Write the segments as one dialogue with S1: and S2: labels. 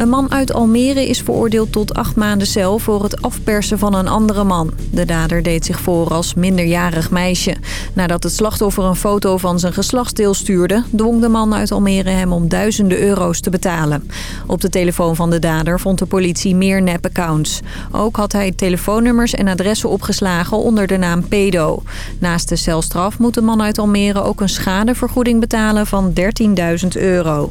S1: Een man uit Almere is veroordeeld tot acht maanden cel voor het afpersen van een andere man. De dader deed zich voor als minderjarig meisje. Nadat het slachtoffer een foto van zijn geslachtsdeel stuurde... dwong de man uit Almere hem om duizenden euro's te betalen. Op de telefoon van de dader vond de politie meer nep-accounts. Ook had hij telefoonnummers en adressen opgeslagen onder de naam Pedo. Naast de celstraf moet de man uit Almere ook een schadevergoeding betalen van 13.000 euro.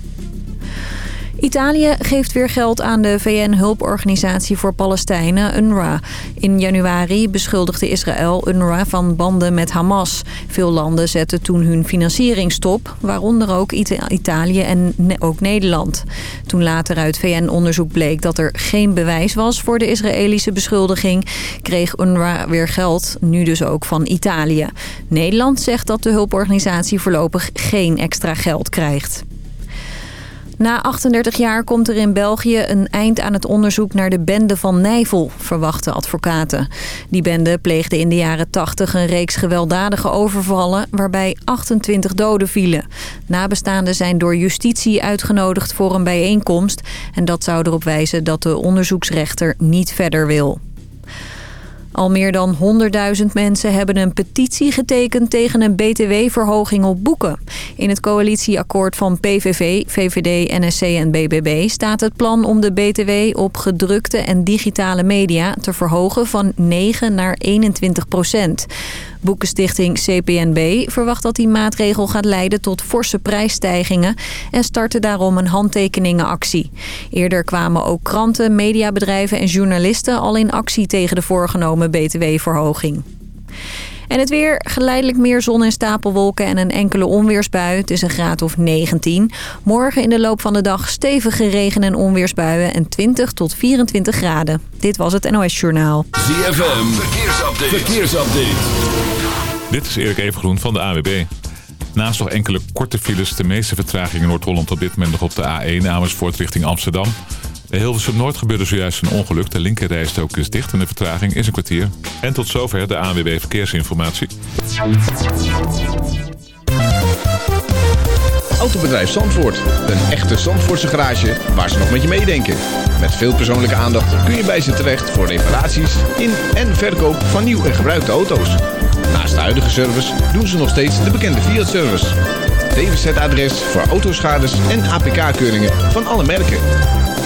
S1: Italië geeft weer geld aan de VN-hulporganisatie voor Palestijnen, UNRWA. In januari beschuldigde Israël UNRWA van banden met Hamas. Veel landen zetten toen hun financiering stop, waaronder ook Italië en ook Nederland. Toen later uit VN-onderzoek bleek dat er geen bewijs was voor de Israëlische beschuldiging... kreeg UNRWA weer geld, nu dus ook van Italië. Nederland zegt dat de hulporganisatie voorlopig geen extra geld krijgt. Na 38 jaar komt er in België een eind aan het onderzoek naar de bende van Nijvel, verwachten advocaten. Die bende pleegde in de jaren 80 een reeks gewelddadige overvallen waarbij 28 doden vielen. Nabestaanden zijn door justitie uitgenodigd voor een bijeenkomst en dat zou erop wijzen dat de onderzoeksrechter niet verder wil. Al meer dan 100.000 mensen hebben een petitie getekend tegen een btw-verhoging op boeken. In het coalitieakkoord van PVV, VVD, NSC en BBB staat het plan om de btw op gedrukte en digitale media te verhogen van 9 naar 21 procent. Boekenstichting CPNB verwacht dat die maatregel gaat leiden tot forse prijsstijgingen en startte daarom een handtekeningenactie. Eerder kwamen ook kranten, mediabedrijven en journalisten al in actie tegen de voorgenomen btw-verhoging. En het weer, geleidelijk meer zon en stapelwolken en een enkele onweersbui. Het is een graad of 19. Morgen in de loop van de dag stevige regen- en onweersbuien en 20 tot 24 graden. Dit was het NOS Journaal.
S2: ZFM, verkeersupdate. verkeersupdate.
S3: Dit is Erik Evengroen van de AWB. Naast nog enkele korte files, de meeste vertragingen in Noord-Holland op dit moment nog op de A1 Amersfoort richting Amsterdam. Bij Hilversum Noord gebeurde zojuist een ongeluk. De linkerrijstrook is dicht en de vertraging is een kwartier. En tot zover de ANWB Verkeersinformatie.
S4: Autobedrijf Zandvoort. Een echte Zandvoortse garage waar ze nog met je meedenken. Met veel persoonlijke aandacht kun je bij ze terecht voor reparaties in en verkoop van nieuw en gebruikte auto's. Naast de huidige service doen ze nog steeds de bekende Fiat-service. DWZ-adres voor autoschades en APK-keuringen van alle merken.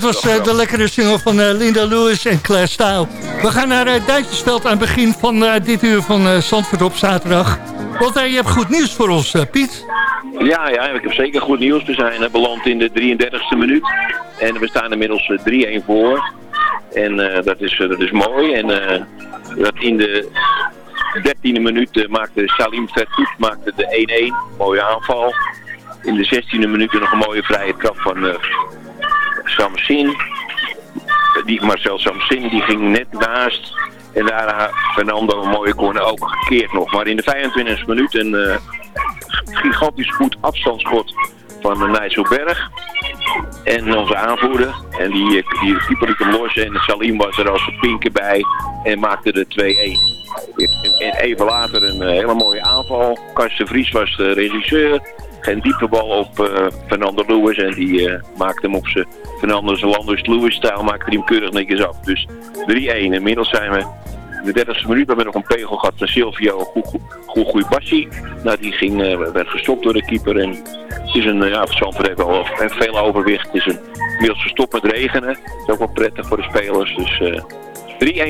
S5: Dat was uh, de lekkere single van uh, Linda Lewis en Claire Style. We gaan naar uh, Duitsersveld aan het begin van dit uur van Zandvoort op zaterdag. Want je hebt goed nieuws voor ons, Piet.
S6: Ja, ja, ik heb zeker goed nieuws. We zijn beland in de 33e minuut. En we staan inmiddels 3-1 voor. En dat, is, dat is mooi. En dat in de 13e minuut maakte Salim Vertoet maakte de 1-1. Mooie aanval. In de 16e minuut nog een mooie vrije trap van Samsin. Die, Marcel Samsin die ging net naast. En daarna Fernando een mooie corner ook gekeerd nog. Maar in de 25e minuut een uh, gigantisch goed afstandsschot van uh, Nijsselberg. En onze aanvoerder. En die, die keeper liet hem los. En Salim was er als pinken bij. En maakte de 2-1. En even later een uh, hele mooie aanval. Karsten Vries was de regisseur. Geen diepe bal op uh, Fernando Lewis. En die maakte hem op zijn Fernando Landers Lewis stijl. Maakte hij hem keurig netjes af. Dus 3-1. Inmiddels zijn we de 30e minuut. We hebben nog een pegel gehad van Silvio Goegoeibassi. Nou, die ging, uh, werd gestopt door de keeper. En het is een, ja, Zandvoort heeft wel veel overwicht. Het is een, inmiddels gestopt met regenen. Dat is ook wel prettig voor de spelers. Dus...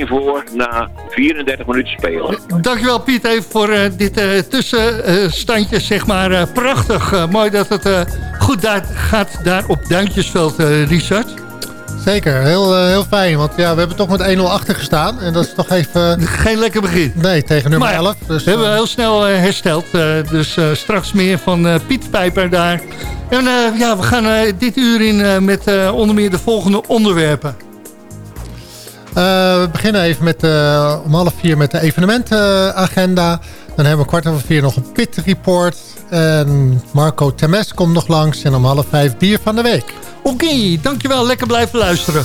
S6: 3-1 voor na 34 minuten spelen.
S5: Dankjewel Piet even voor dit tussenstandje, zeg maar. Prachtig. mooi dat het goed gaat daar op Duintjesveld, Richard.
S7: Zeker, heel, heel fijn. Want ja, we hebben toch met 1-0 achter gestaan. En dat is toch even...
S5: Geen lekker begin.
S7: Nee, tegen nummer
S5: maar,
S7: 11. Dus,
S5: we hebben heel snel hersteld. dus straks meer van Piet Pijper daar. En ja, we gaan dit uur in met onder meer de volgende onderwerpen.
S7: Uh, we beginnen even met, uh, om half vier met de evenementagenda. Dan hebben we kwart over vier nog een pit report. En Marco Temes komt nog langs. En om half vijf bier van de week.
S5: Oké, dankjewel. Lekker blijven luisteren.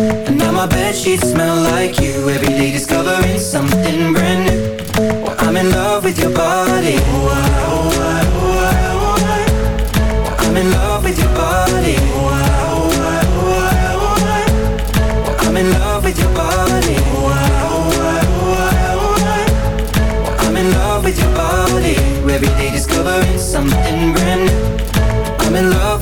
S8: And now my bed sheets smell like you. Every day discovering something brand new. Well, I'm in love with your body. Oh, oh, oh, oh, I. Well, I'm in love with your body. Oh, oh, oh, I, oh, I. Well, I'm in love with your body. Oh, I, oh, I, oh, oh. Well, I'm in love with your body. Every day discovering something brand new. I'm in love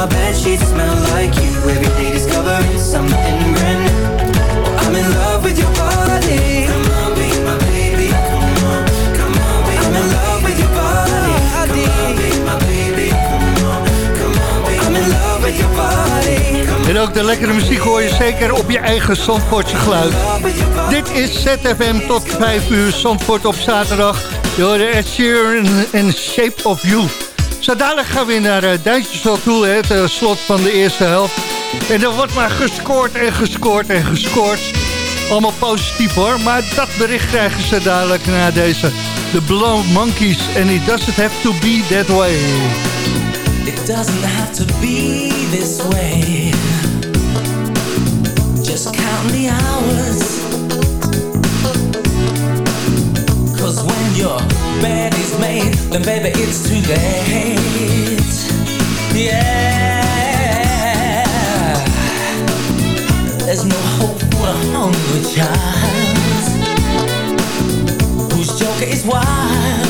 S8: My bed sheets smell like you. Every day discovering something brand new. Well, I'm in love with your body. Come on, be my baby. Come on, come on, be I'm in love with your body. Come on, be my baby. Come on, come on, be I'm in love with your body.
S5: En ook de lekkere muziek hoor je zeker op je eigen Zandvoortse geluid. Dit is ZFM tot 5 uur Zandvoort op zaterdag. Je hoorde Ed Sheeran en Shape of You. Zo dadelijk gaan we naar uh, toe, hè, het uh, slot van de eerste helft. En er wordt maar gescoord en gescoord en gescoord. Allemaal positief hoor, maar dat bericht krijgen ze dadelijk na deze. The Blow Monkeys and it doesn't have to be that way.
S9: It doesn't have to be this way. Just count the hours. Then baby it's too late. Yeah. There's no hope for a hungry child whose joker is wild.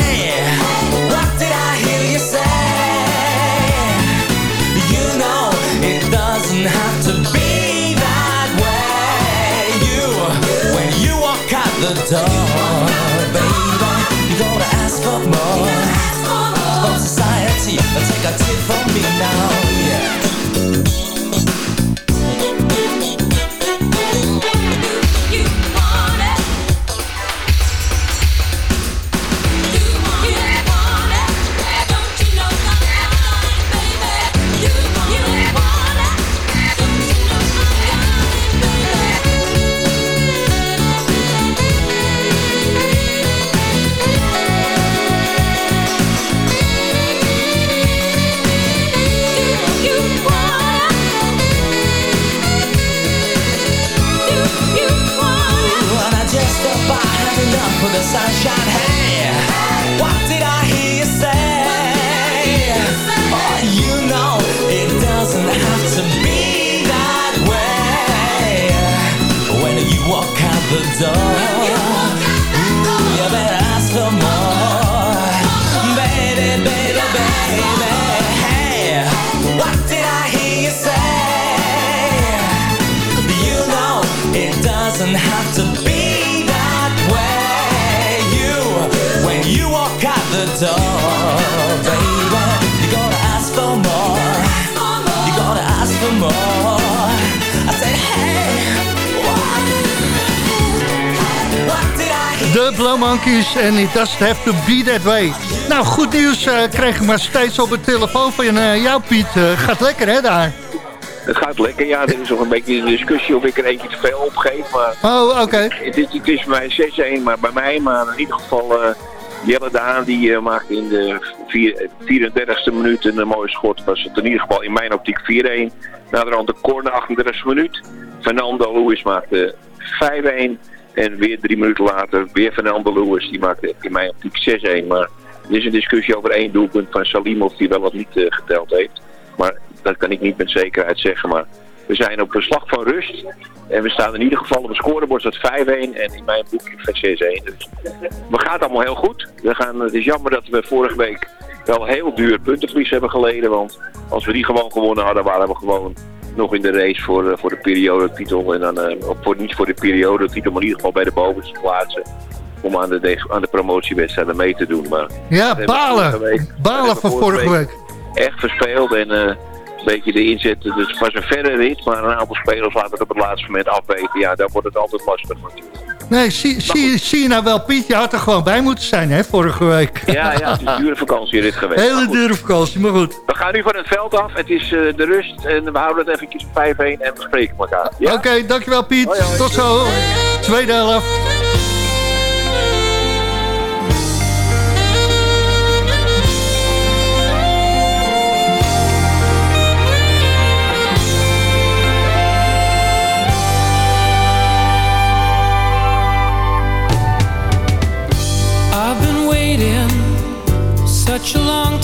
S9: The door, baby, you gotta ask for more. From society, take a tip from me now.
S5: De Blow Monkeys en it doesn't have to be that way. Nou, goed nieuws eh kreeg ik maar steeds op het telefoon van eh, jou, Piet. Eh, gaat lekker, hè, daar?
S6: Het gaat lekker, ja. Er is nog een beetje een discussie of ik er eentje te veel opgeef. Maar
S5: Oh, oké.
S6: het, is, het is bij mij 6-1, maar bij mij. Maar in ieder geval, Jelle Daan die maakte in de vier- 34e minuut een mooie schot. Was het in ieder geval in mijn optiek 4-1. Naderhand de corner 38e minuut. Fernando Lewis maakte 5-1. En weer drie minuten later weer Fernando Lewis. Die maakte in mijn optiek 6-1. Maar er is een discussie over één doelpunt van Salimov die wel of niet eh, geteld heeft. Maar dat kan ik niet met zekerheid zeggen. Maar we zijn op een slag van rust. En we staan in ieder geval op een scorebord dat 5-1 en in mijn boekje van 6-1. Dus we gaan het allemaal heel goed. We gaan, het is jammer dat we vorige week wel heel duur puntenverlies hebben geleden. Want als we die gewoon gewonnen hadden, waren we gewoon nog in de race voor, eh, voor de periodetitel. En dan, eh, of voor, niet voor de periodetitel, maar in ieder geval bij de bovenste plaatsen. Om aan de, de- aan de promotiewedstrijden mee te doen. Maar
S5: Ja, balen.
S6: week-
S5: Balen van vorige week.
S6: echt verspeeld en eh, een beetje de inzet. Dus het was een verre rit, maar een aantal spelers laten het op het laatste moment afweten. Ja, dan wordt het altijd lastig natuurlijk.
S5: Nee, zie, zie, zie je nou wel, Piet? Je had er gewoon bij moeten zijn, hè, vorige week.
S6: Ja, ja, het is een dure vakantierit geweest. Maar
S5: Hele dure vakantie, maar goed.
S6: We gaan nu van het veld af. Het is eh, de rust en we houden het eventjes op 5-1 en we spreken elkaar. Ja?
S5: Oké, dankjewel Piet.
S6: Hoi, hoi.
S5: Tot zo. Tweede helft.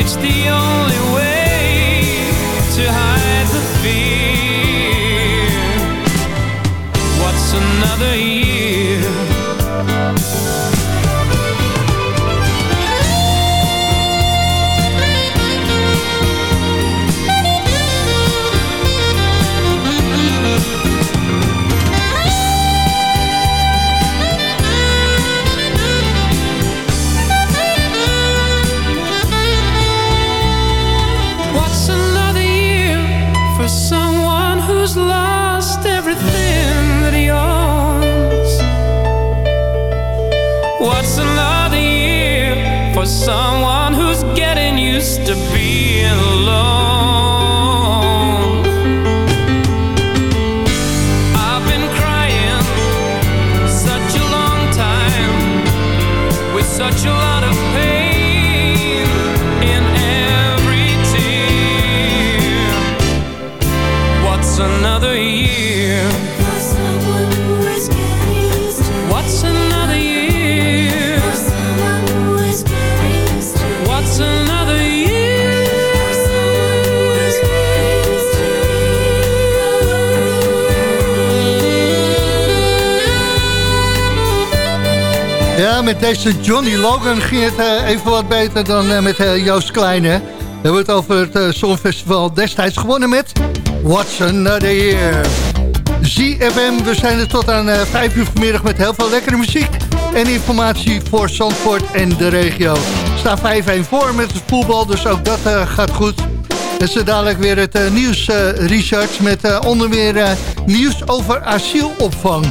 S10: It's the only way to hide the fear. What's another year? Someone who's getting used to being alone?
S5: Met deze Johnny Logan ging het eh, even wat beter dan eh, met eh, Joost Kleine. We hebben het over het uh, Songfestival destijds gewonnen met What's Another Year. ZFM, we zijn er tot aan 5 uur vanmiddag met heel veel lekkere muziek en informatie voor Zandvoort en de regio. Staat 5-1 voor met het voetbal, dus ook dat gaat goed. En zo dadelijk weer het nieuws, Richard, met onder meer nieuws over asielopvang.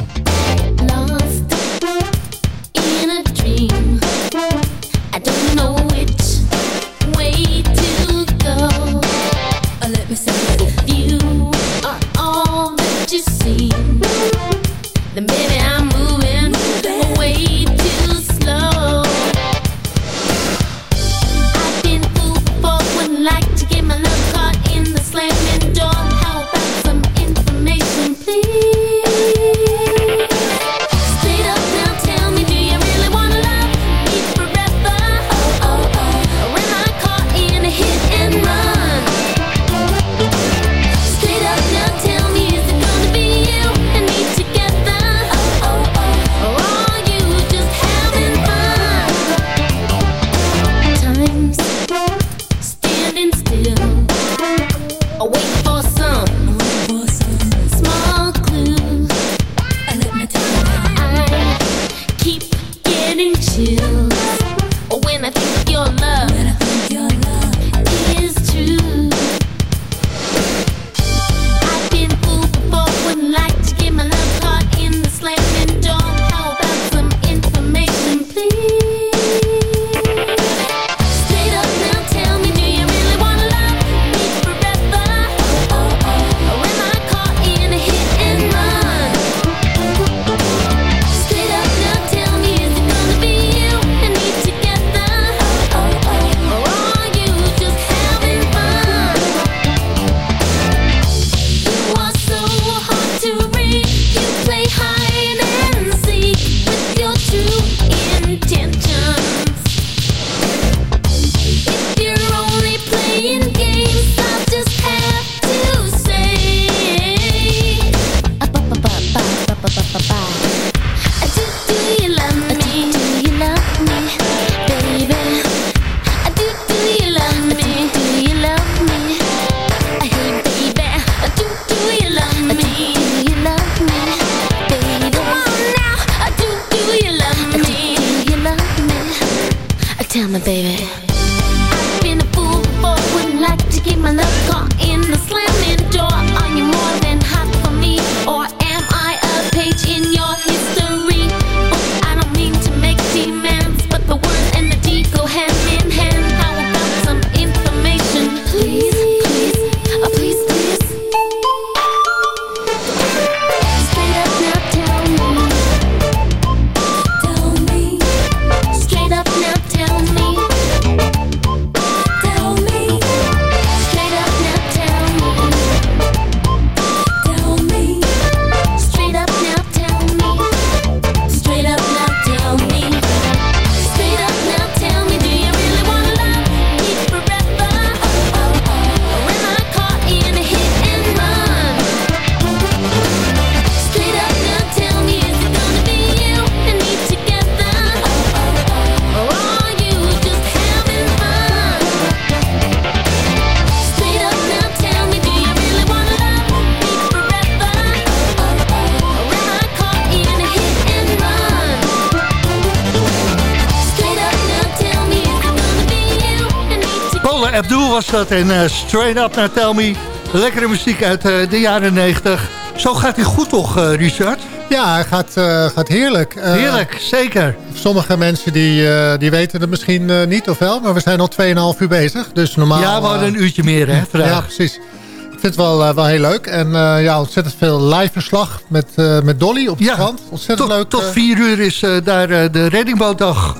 S5: Was dat en uh, Straight Up Now Tell Me. Lekkere muziek uit uh, de jaren 90. Zo gaat hij goed toch, uh, Richard?
S7: Ja, hij gaat, gaat heerlijk.
S5: heerlijk, zeker.
S7: Sommige mensen die, die weten het misschien niet of wel, maar we zijn al 2,5 uur bezig. Dus normaal...
S5: Ja, we hadden een uurtje meer, hè, vandaag.
S7: Ja, precies. Ik vind het wel, wel heel leuk. En ja, ontzettend veel live verslag met, met Dolly op de
S5: ja,
S7: strand. Ontzettend
S5: tot,
S7: leuk.
S5: Tot vier uur is daar de reddingbootdag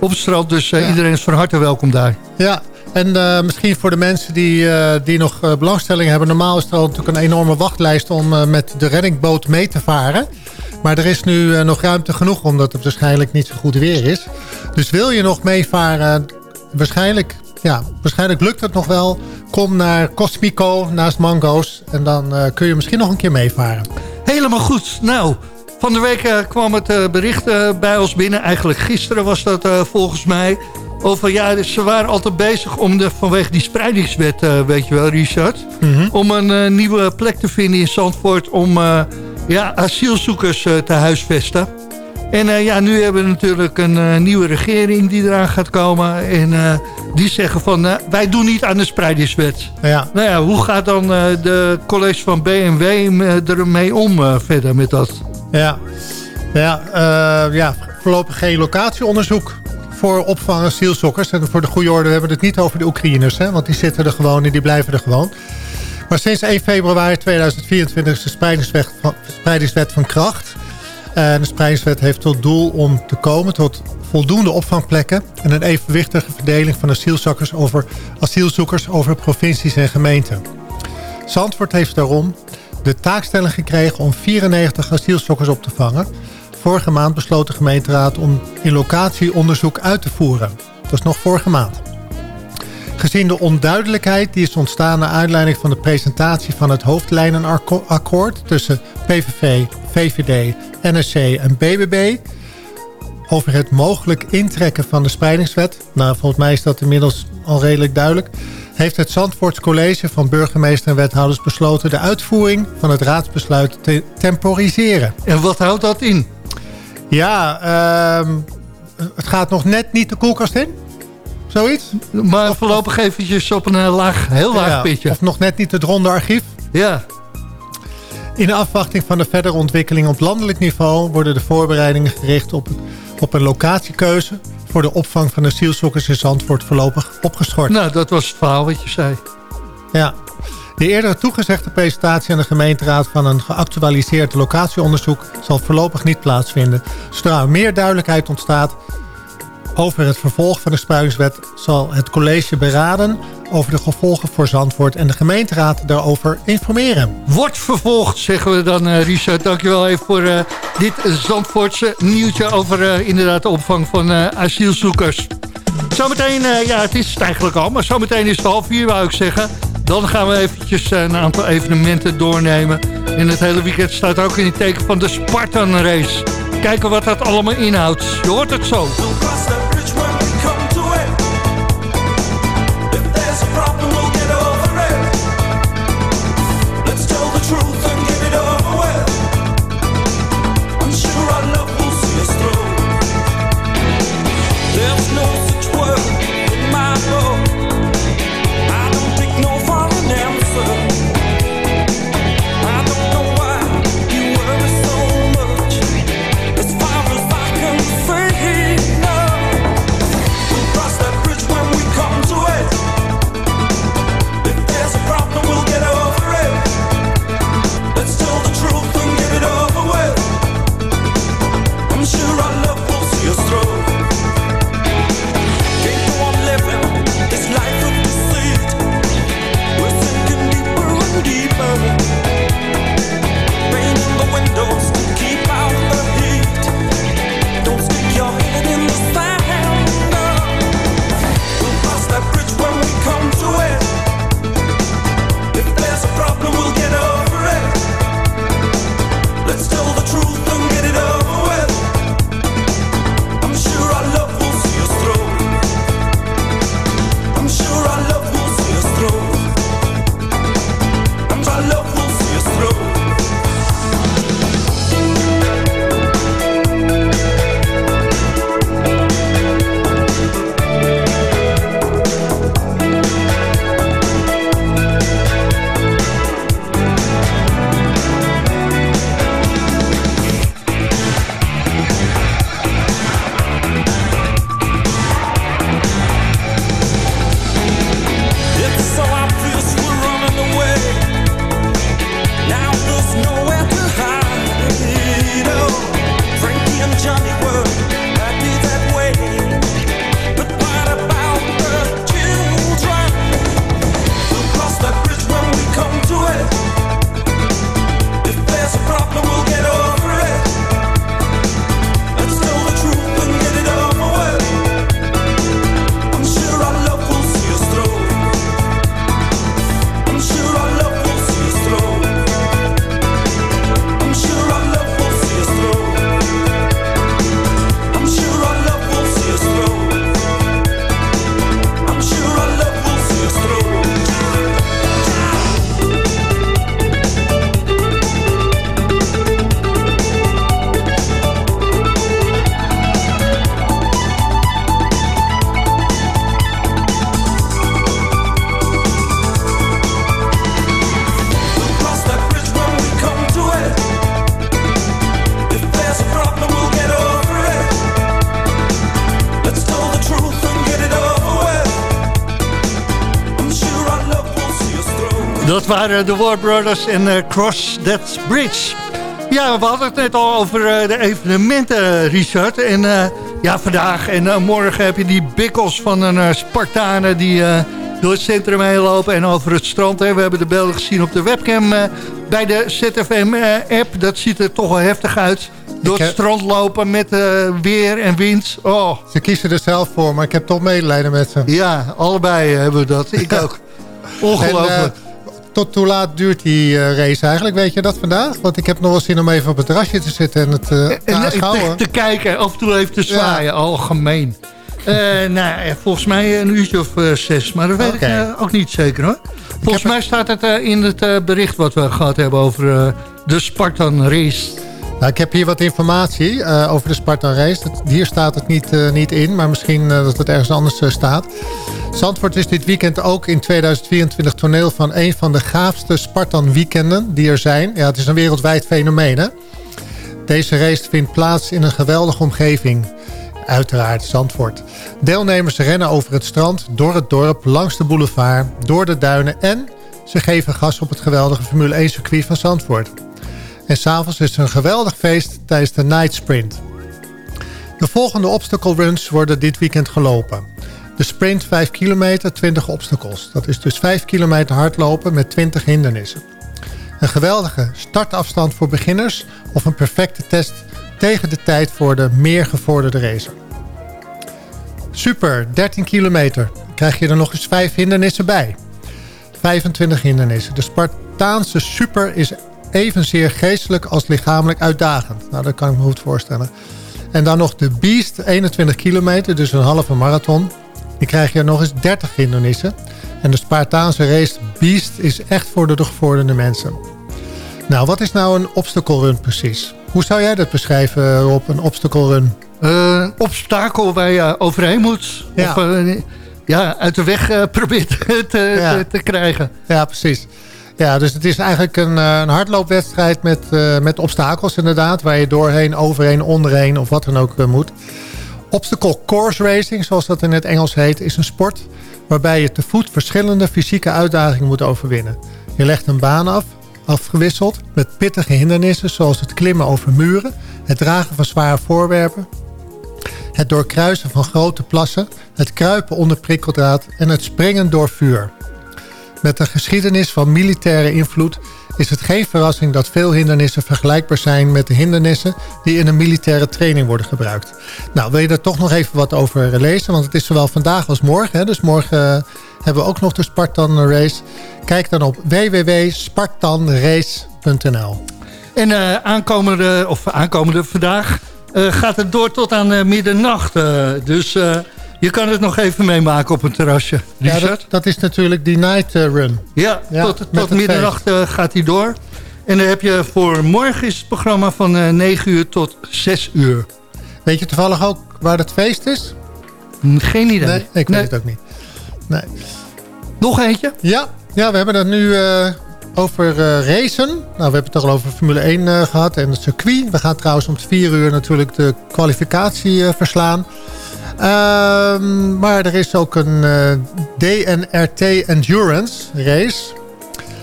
S5: op het strand. Dus ja. iedereen is van harte welkom daar.
S7: Ja, en uh, misschien voor de mensen die, uh, die nog uh, belangstelling hebben. Normaal is er natuurlijk een enorme wachtlijst om met de reddingboot mee te varen. Maar er is nu nog ruimte genoeg omdat het waarschijnlijk niet zo goed weer is. Dus wil je nog meevaren, waarschijnlijk, ja, waarschijnlijk lukt het nog wel. Kom naar Cosmico naast Mango's en dan kun je misschien nog een keer meevaren.
S5: Helemaal goed. Nou, van de week kwam het bericht bij ons binnen. Eigenlijk gisteren was dat volgens mij over, ja, ze waren altijd bezig om de, vanwege die spreidingswet, uh, weet je wel, Richard, mm -hmm. om een uh, nieuwe plek te vinden in Zandvoort om uh, ja, asielzoekers te huisvesten. En ja, nu hebben we natuurlijk een nieuwe regering die eraan gaat komen. En die zeggen van, wij doen niet aan de spreidingswet.
S7: Ja.
S5: Nou ja, hoe gaat dan de college van BMW ermee om verder met dat?
S7: Ja, ja, ja voorlopig geen locatieonderzoek voor opvang asielzoekers. En voor de goede orde hebben we het niet over de Oekraïners. Hè, want die zitten er gewoon en die blijven er gewoon. Maar sinds 1 februari 2024 is de spreidingswet van, van kracht. De spreidingswet heeft tot doel om te komen tot voldoende opvangplekken... en een evenwichtige verdeling van asielzoekers over, asielzoekers over provincies en gemeenten. Zandvoort heeft daarom de taakstelling gekregen om 94 asielzoekers op te vangen... Vorige maand besloot de gemeenteraad om in locatie uit te voeren. Dat is nog vorige maand. Gezien de onduidelijkheid die is ontstaan naar aanleiding van de presentatie van het hoofdlijnenakkoord tussen PVV, VVD, NSC en BBB over het mogelijk intrekken van de spreidingswet, nou volgens mij is dat inmiddels al redelijk duidelijk, heeft het Zandvoorts College van burgemeester en wethouders besloten de uitvoering van het raadsbesluit te temporiseren.
S5: En wat houdt dat in?
S7: Ja, uh, het gaat nog net niet de koelkast in. Zoiets.
S5: Maar of, voorlopig eventjes op een eh, laag, heel laag
S7: ja,
S5: pitje.
S7: Of nog net niet het ronde archief.
S5: Ja.
S7: In de afwachting van de verdere ontwikkeling op landelijk niveau... worden de voorbereidingen gericht op, op een locatiekeuze... voor de opvang van asielzoekers in Zandvoort voorlopig opgeschort.
S5: Nou, dat was het verhaal wat je zei.
S7: Ja. De eerdere toegezegde presentatie aan de gemeenteraad van een geactualiseerd locatieonderzoek zal voorlopig niet plaatsvinden. Zodra er meer duidelijkheid ontstaat over het vervolg van de spruingswet zal het college beraden over de gevolgen voor Zandvoort en de gemeenteraad daarover informeren.
S5: Wordt vervolgd, zeggen we dan, uh, Richard. Dankjewel even voor uh, dit Zandvoortse nieuwtje over uh, inderdaad de opvang van asielzoekers. Zometeen, ja, het is het eigenlijk al, maar zometeen is het half vier, wou ik zeggen. Dan gaan we eventjes een aantal evenementen doornemen. En het hele weekend staat ook in het teken van de Spartan Race. Kijken wat dat allemaal inhoudt. Je hoort het zo. Waren de War Brothers en eh, Cross That Bridge. Ja, we hadden het net al over eh, de evenementen, Richard. En eh, ja, vandaag en morgen heb je die bikkels van een Spartanen... die door het centrum heen lopen en over het strand. Hè. We hebben de beelden gezien op de webcam bij de ZFM-app. Dat ziet er toch wel heftig uit. Door het strand lopen met weer en wind. Oh.
S7: Ze kiezen er zelf voor, maar ik heb toch medelijden met ze.
S5: Ja, allebei hebben we dat. Ik ook. Ongelooflijk
S7: tot hoe laat duurt die uh, race eigenlijk? Weet je dat vandaag? Want ik heb nog wel zin om even op het terrasje te zitten en het uh,
S5: en, te, te, kijken, af en toe even te zwaaien. Ja. Algemeen. Uh, nou, volgens mij een uurtje of zes, maar dat weet okay. ik ook niet zeker hoor. Volgens mij staat het in het bericht wat we gehad hebben over de Spartan Race.
S7: Nou, ik heb hier wat informatie uh, over de Spartan Race. Hier staat het niet, uh, niet in, maar misschien uh, dat het ergens anders staat. Zandvoort is dit weekend ook in 2024 toneel van een van de gaafste Spartan weekenden die er zijn. Ja, het is een wereldwijd fenomeen. Hè? Deze race vindt plaats in een geweldige omgeving. Uiteraard Zandvoort. Deelnemers rennen over het strand, door het dorp, langs de boulevard, door de duinen en ze geven gas op het geweldige Formule 1 circuit van Zandvoort. En s'avonds is er een geweldig feest tijdens de Night Sprint. De volgende obstacle runs worden dit weekend gelopen. De sprint 5 kilometer, 20 obstacles. Dat is dus 5 kilometer hardlopen met 20 hindernissen. Een geweldige startafstand voor beginners of een perfecte test tegen de tijd voor de meer gevorderde racer. Super, 13 kilometer. Krijg je er nog eens 5 hindernissen bij. 25 hindernissen. De Spartaanse Super is evenzeer geestelijk als lichamelijk uitdagend. Nou, dat kan ik me goed voorstellen. En dan nog de Beast, 21 kilometer, dus een halve marathon. Die krijg je nog eens 30 hindernissen. En de Spartaanse race Beast is echt voor de gevorderde mensen. Nou, wat is nou een obstacle run precies? Hoe zou jij dat beschrijven, op een obstacle run?
S5: Uh, een obstakel waar je overheen moet. Ja. Of uh, ja, uit de weg uh, probeert te, ja. te, te, krijgen.
S7: Ja, precies. Ja, dus het is eigenlijk een, eh, een hardloopwedstrijd met, uh, met obstakels inderdaad. Waar je doorheen, overheen, onderheen of wat dan ook uh, moet. Obstacle course racing, zoals dat in het Engels heet, is een sport... waarbij je te voet verschillende fysieke uitdagingen moet overwinnen. Je legt een baan af, afgewisseld met pittige hindernissen... zoals het klimmen over muren, het dragen van zware voorwerpen... het doorkruisen van grote plassen, het kruipen onder prikkeldraad... en het springen door vuur... Met een geschiedenis van militaire invloed is het geen verrassing dat veel hindernissen vergelijkbaar zijn met de hindernissen die in een militaire training worden gebruikt. Nou, wil je er toch nog even wat over lezen? Want het is zowel vandaag als morgen. Hè? Dus morgen eh, hebben we ook nog de Spartan Race. Kijk dan op www.spartanrace.nl
S5: En uh, aankomende, of aankomende vandaag uh, gaat het door tot aan middernacht. dus je kan het nog even meemaken op een terrasje.
S7: Ja, dat, dat, is natuurlijk die night uh, run.
S5: Ja, tot, tot middernacht uh, gaat hij door. En dan heb je voor morgen is het programma van uh, eh, 9 uur tot 6 uur.
S7: Weet je toevallig ook waar het feest is?
S5: Geen idee.
S7: Nee, ik weet het ook niet. Nee.
S5: Nog eentje?
S7: Ja, ja we hebben het nu over racen. Nou, we hebben het toch al over Formule 1 gehad en het circuit. We gaan trouwens om 4 uur natuurlijk de kwalificatie verslaan. Um, maar er is ook een eh, DNRT Endurance race.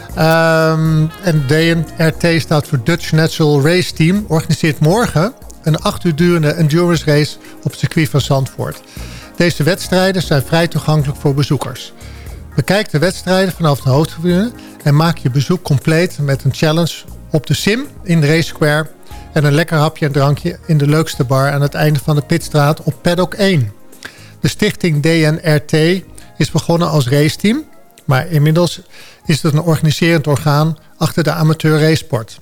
S7: Um, en DNRT staat voor Dutch Natural Race Team. Organiseert morgen een acht uur durende endurance race op het circuit van Zandvoort. Deze wedstrijden zijn vrij toegankelijk voor bezoekers. Bekijk de wedstrijden vanaf de hoofdtribune en maak je bezoek compleet met een challenge op de sim in Race Square en een lekker hapje en drankje in de leukste bar aan het einde van de Pitstraat op Paddock 1. De stichting DNRT is begonnen als raceteam, maar inmiddels is het een organiserend orgaan achter de amateur racesport.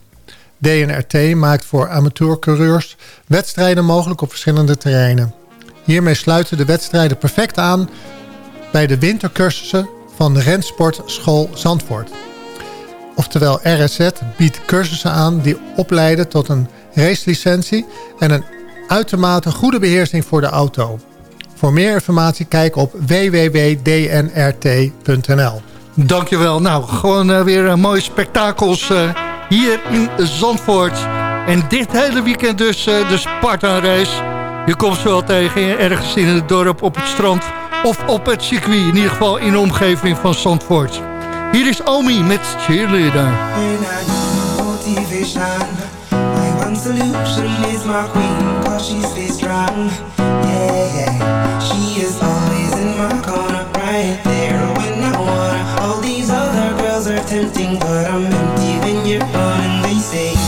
S7: DNRT maakt voor amateurcoureurs wedstrijden mogelijk op verschillende terreinen. Hiermee sluiten de wedstrijden perfect aan bij de wintercursussen van de Rensportschool Zandvoort. Oftewel RSZ biedt cursussen aan die opleiden tot een racelicentie en een uitermate goede beheersing voor de auto. Voor meer informatie kijk op www.dnrt.nl.
S5: Dankjewel. Nou, gewoon eh, weer een mooie spektakels eh, hier in Zandvoort. En dit hele weekend dus de Spartan Race. Je komt ze wel tegen ergens in het dorp, op het strand of op het circuit. In ieder geval in de omgeving van Zandvoort. Hier is Omi met Cheerleader.
S8: solution is my queen Cause she stays strong. Yeah, yeah. She is always in my corner Right there when I wanna. All these other girls are tempting But I'm empty when you're gone And they say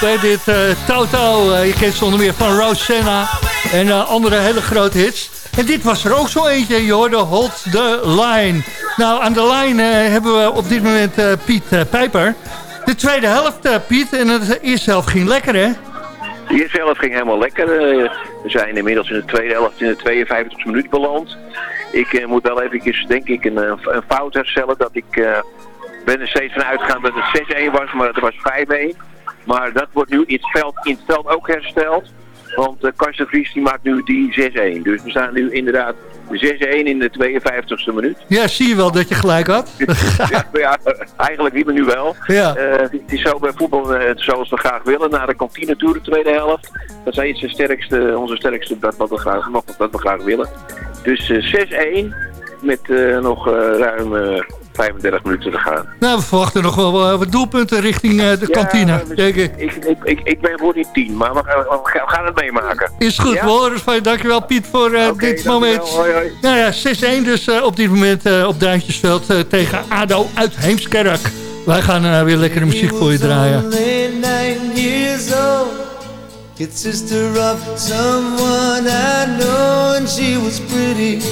S11: dit uh, Toto. Uh, je kent ze onder meer van Rosanna en uh, andere hele grote hits. En dit was er ook zo eentje, je hoorde Hold the Line. Nou, aan de lijn hebben we op dit moment Piet Pijper. De tweede helft, Piet, en de eerste helft ging lekker, hè?
S6: De eerste helft ging helemaal lekker. we zijn inmiddels in de tweede helft in de 52 minuut beland. Ik moet wel even, denk ik, een, een fout herstellen dat ik ben er steeds van uitgegaan dat het 6-1 was, maar het was 5-1. Maar dat wordt nu in het veld, in het veld ook hersteld. Want uh, Karsten Vries die maakt nu die 6-1. Dus we staan nu inderdaad 6-1 in de 52e minuut.
S11: Ja, zie je wel dat je gelijk had?
S6: ja, ja, eigenlijk niet, maar nu wel. Ja. Uh, het is zo bij voetbal uh, zoals we graag willen. Naar de kantine toe de tweede helft. Dat zijn de sterkste, onze sterkste dat wat we graag, nog, dat we graag willen. Dus 6-1 met nog ruim 35 minuten te gaan.
S11: Nou, we verwachten nog wel uh, wat doelpunten richting uh, de ja, kantine, denk ik.
S6: Ik, ik, ik. ben voor die 10, maar we, we, gaan het meemaken.
S11: Is goed, ja? we horen van je. Dankjewel Piet voor uh, okay, dit moment. Hoi, hoi. Nou ja, 6-1 dus op dit moment op Duintjesveld tegen ADO uit Heemskerk. Wij gaan weer lekkere muziek voor je draaien. It's sister of someone I know and she was pretty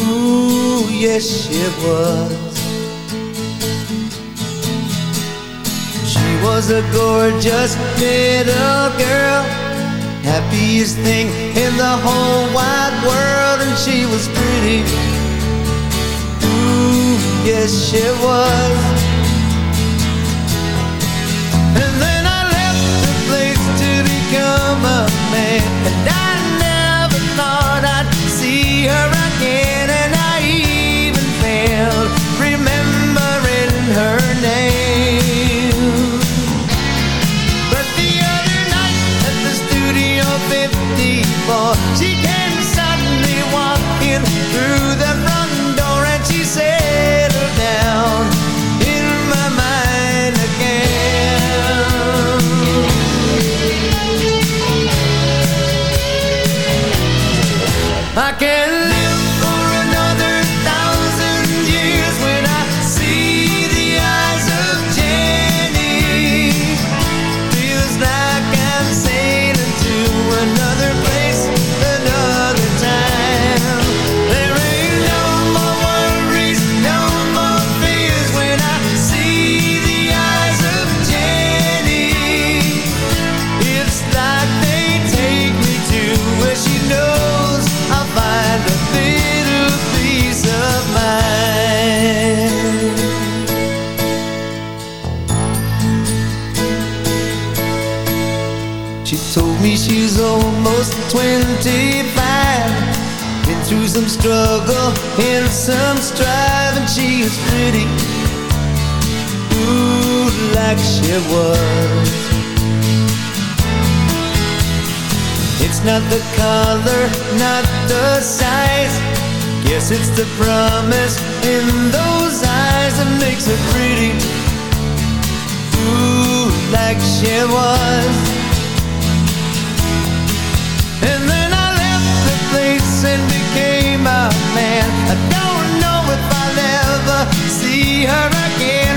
S11: Ooh, yes, she was. She was a gorgeous little girl, happiest thing in the whole wide world, and she was pretty. Ooh, yes, she was. And then I left the place to become a man, and I never thought I'd see her She came suddenly walking through the almost 25 Been through some struggle and some strife And she is pretty Ooh, like she was. It's not the color, not the size. Guess it's the promise in those eyes That makes her pretty Ooh, like she was a man. I don't know if I'll ever see her again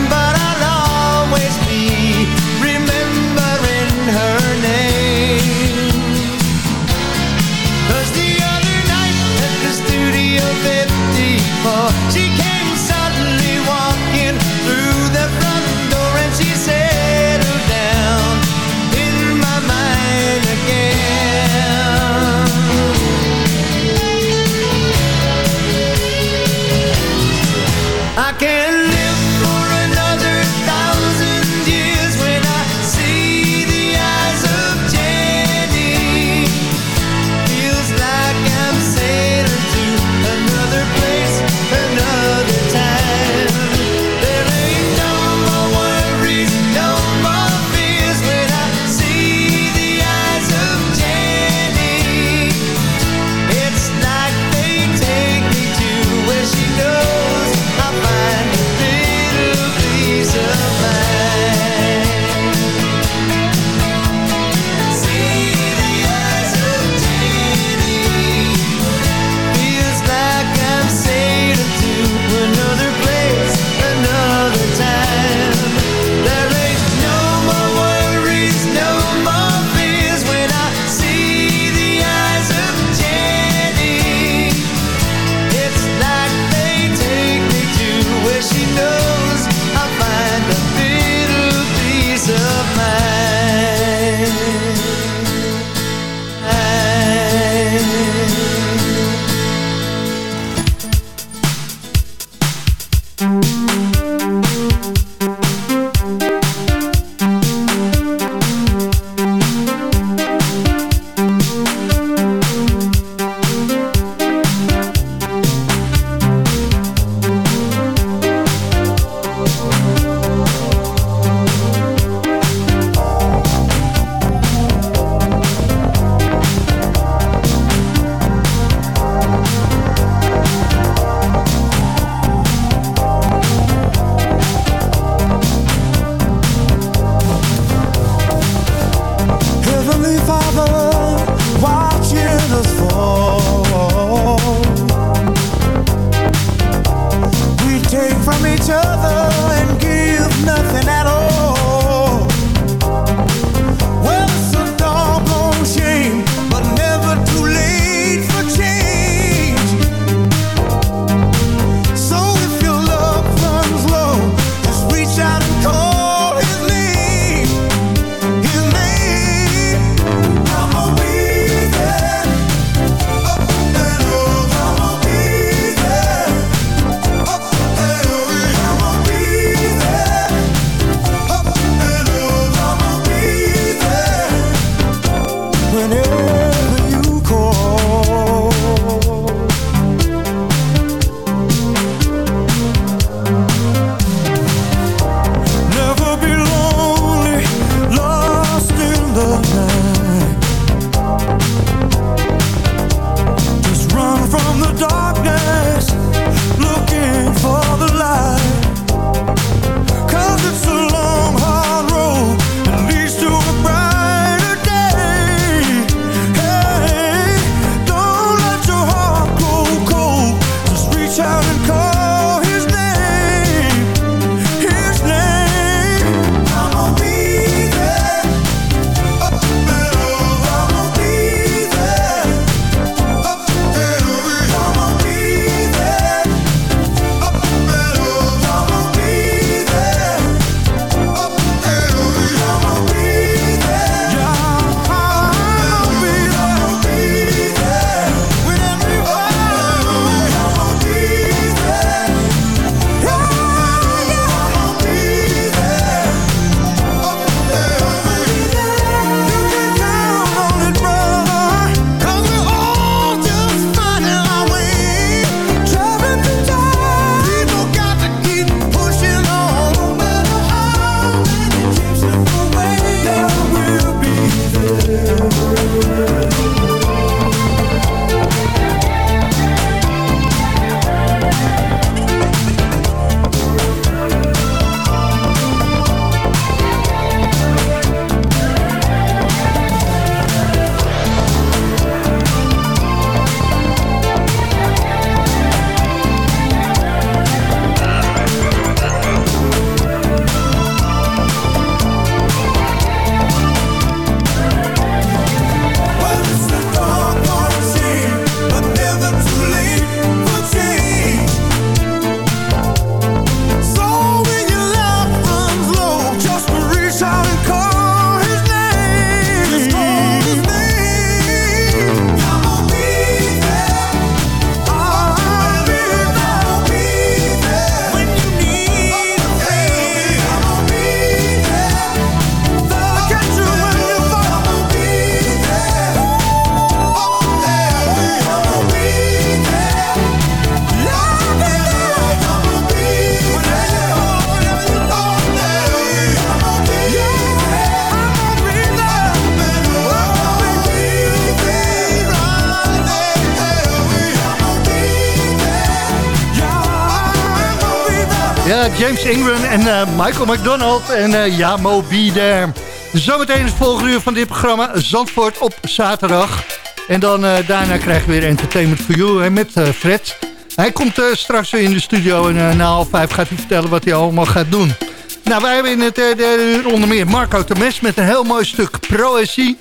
S10: James Ingram en uh, Michael McDonald en uh, ja, Mo Be. Zometeen het volgende uur van dit programma Zandvoort op zaterdag. En dan uh, daarna krijgen we weer Entertainment for You met Fred. Hij komt straks weer in de studio en na half vijf gaat hij vertellen wat hij allemaal gaat doen. Nou, wij hebben in het derde uur onder meer Marco Temes met een heel mooi stuk proëzie.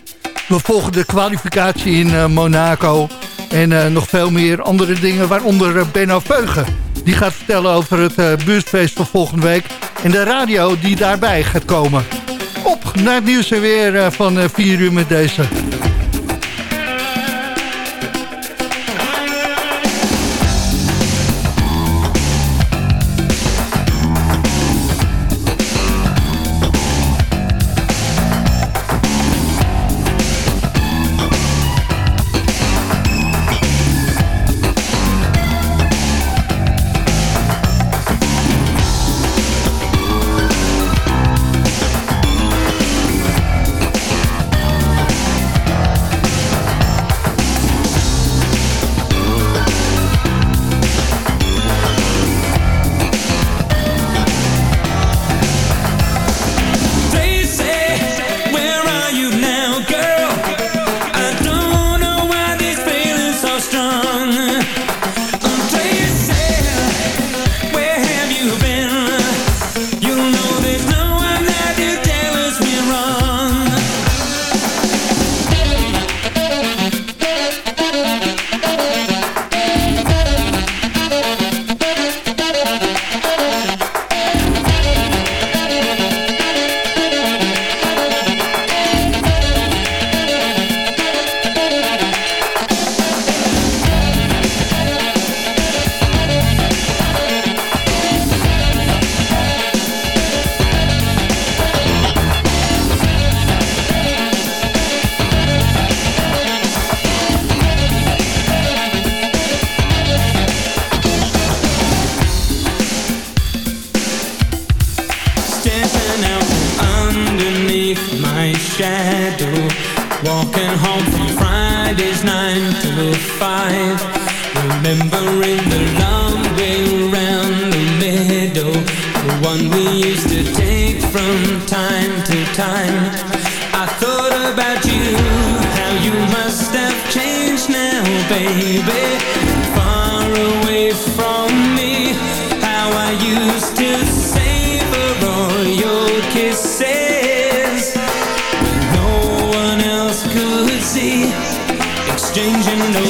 S10: We volgen de kwalificatie in Monaco. En nog veel meer andere dingen, waaronder Benno Veugen. Die gaat vertellen over het uh, buurtfeest van volgende week. En de radio die daarbij gaat komen. Op naar het nieuws weer uh, van 4 uh, uur met deze.
S2: kisses. No one else could see. Exchanging no